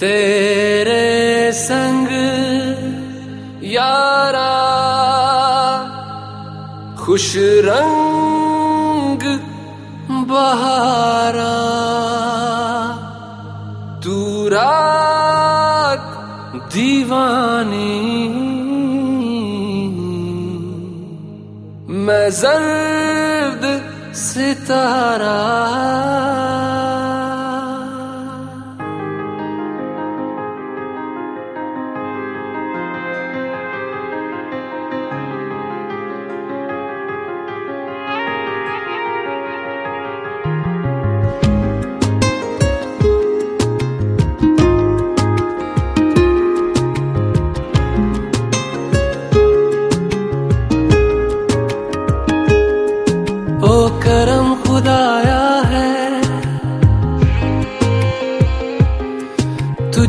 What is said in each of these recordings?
तेरे संग यारा खुश रंग बहारा। तू रात दीवानी। मैं जर्द सितारा।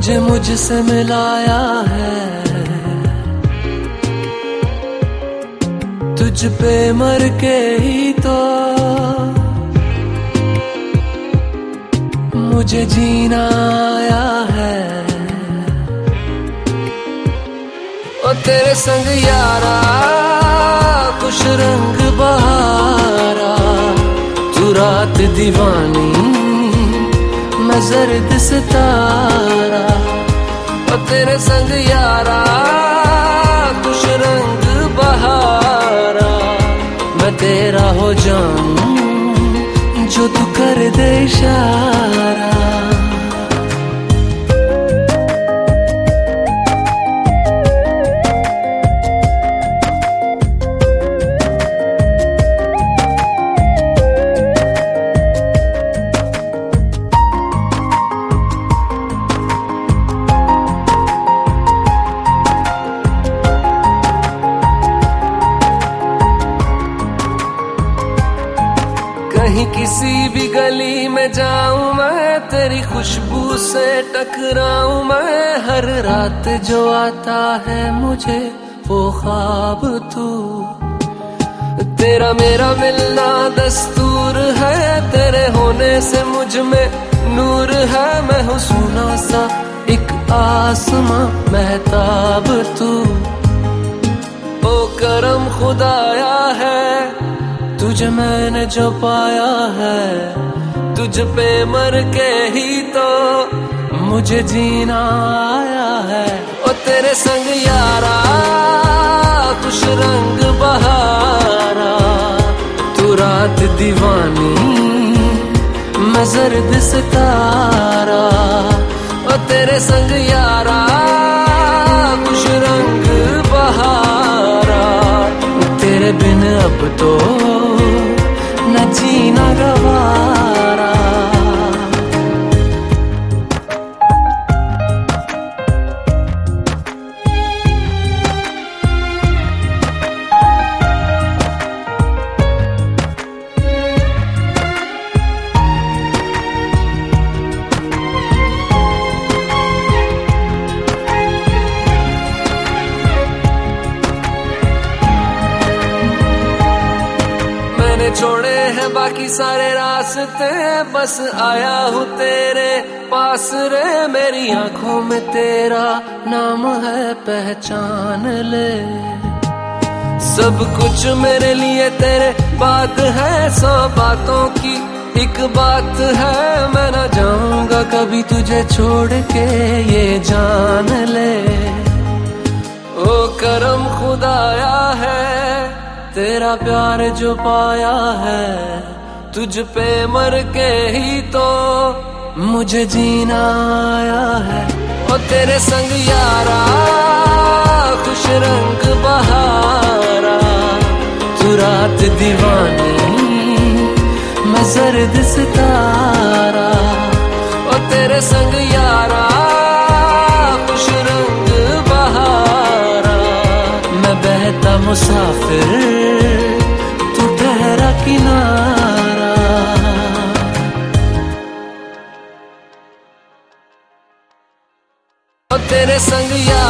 तुझे मुझसे मिलाया है। तुझ पे मर के ही तो मुझे जीना आया है। ओ तेरे संग यारा कुछ रंग बहारा, तू रात दीवानी मैं दिसतारा और तेरे संग यारा कुछ रंग बहारा। मैं तेरा हो जाऊँ, जो तू कर दे इशारा। कहीं किसी भी गली में जाऊँ, मैं तेरी खुशबू से टकराऊं। मैं हर रात जो आता है मुझे, वो ख्वाब तू। तेरा मेरा मिलना दस्तूर है, तेरे होने से मुझमें नूर है। मैं हूँ सुना सा एक आसमां, महताब तू। ओ करम खुदाया है तुझे मैंने जो पाया है, तुझ पे मर के ही तो मुझे जीना आया है। ओ तेरे संग यारा, कुछ रंग बहारा, तू रात दीवानी, मैं जर्द सितारा। ओ तेरे संग यारा खुश रंग बहारा, तेरे बिन अब तो न जीना छोड़े हैं बाकी सारे रास्ते। बस आया हूँ तेरे पास रे, मेरी आँखों में तेरा नाम है पहचान ले। सब कुछ मेरे लिए तेरे बात है, सौ बातों की एक बात है। मैं ना जाऊँगा कभी तुझे छोड़ के, ये जान ले। ओ करम खुदाया तेरा प्यार जो पाया है, तुझ पे मर के ही तो मुझे जीना आया है। ओ तेरे संग यारा, खुश रंग बहारा, तू रात दीवानी, मैं जर्द सितारा। ओ तेरे संग यारा, खुश रंग बहारा, मैं बहता मुसाफिर संग यारा